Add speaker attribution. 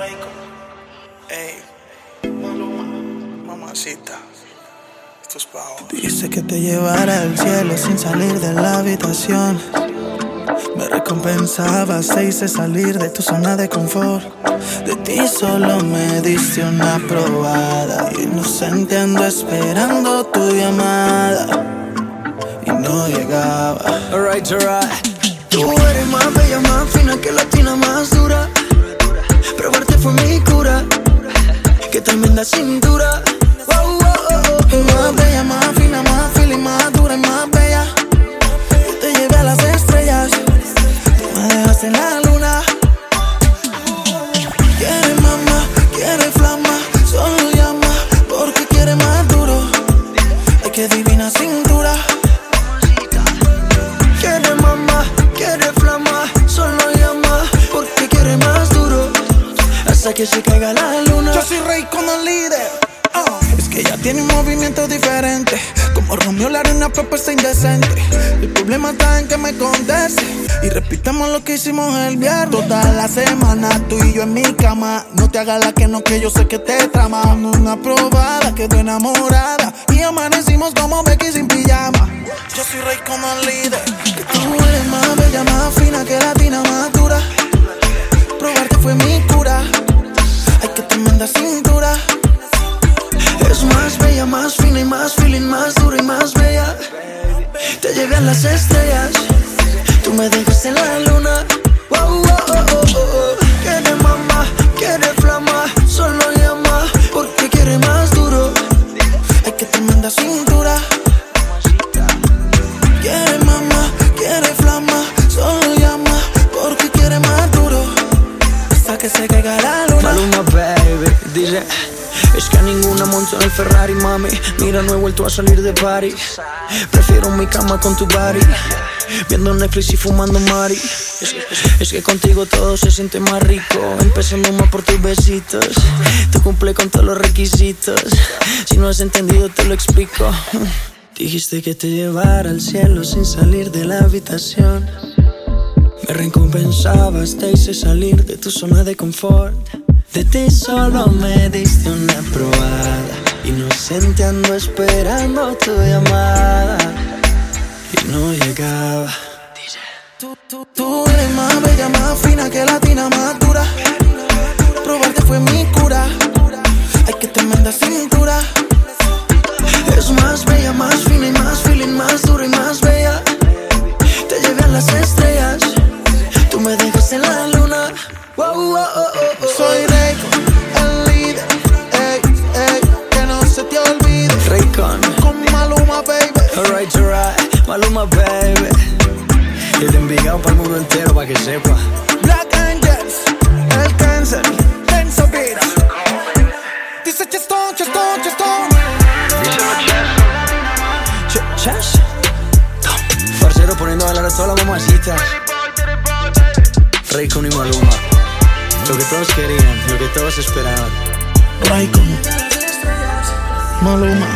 Speaker 1: Ey, mamacita, esto es pa' hoy.
Speaker 2: Dice que te llevara al cielo sin salir de la habitación. Me recompensabas, te hice salir de tu zona de confort. De ti solo me diste una probada. Inocente ando esperando tu llamada. Y no llegaba. Tú eres más cintura. Wow, que se la luna. Yo soy rey con el líder. ah. Es que ella tiene un movimiento diferente. Como Romeo la arena propuesta indecente. El problema está en que me conteste. Y repitamos lo que hicimos el viernes. Toda la semana, tú y yo en mi cama. No te hagas la que no, que yo sé que te trama. Una probada, quedó enamorada. Y amanecimos como Becky sin pijama. Yo soy rey con el líder. Que tú eres más bella, más fina que latina, más dura. Probarte fue mi cura. Tremenda cintura. Es más bella, más fina y más feeling, más dura y más bella. Te llevé a las estrellas. Tú me dejaste en la luna. Wow, oh, oh, oh, oh. Quiere mamá, quiere flama. Solo llama porque quiere más duro. Ay, qué tremenda cintura. Quiere mamá, quiere flama. Solo llama porque quiere más duro. Hasta que se caiga la
Speaker 3: Es que a ninguna monto en Ferrari, mami. Mira, no he vuelto a salir de party Prefiero mi cama con tu body Viendo Netflix y fumando Mari. Es, es que contigo todo se siente más rico. Empezando más por tus besitos. Tú cumple con todos los requisitos. Si no has entendido te lo explico. Dijiste que te llevara al cielo sin salir de la habitación. Me recompensabas, te hice salir de tu zona de confort. De ti solo me diste una probada. Inocente ando esperando tu llamada. Y no llegaba.
Speaker 2: Tú, tú, tú eres más bella, más fina que latina, más dura. Probarte fue mi cura. Ay, qué tremenda cintura. Es más bella, más fina y más feeling, más dura y más bella. Te llevé a las estrellas. Tú me dejaste en la luna. Wow, wow, oh,
Speaker 3: que sepa.
Speaker 2: Black Angels, el cáncer, Denso Beats. Dice Chestón, Chestón, Chestón.
Speaker 3: Ch- Chash. Farcero poniendo a bailar a todas las mamacitas. Raycon y Maluma. Lo que todos querían, lo que todos esperaban.
Speaker 2: Raikon, Maluma.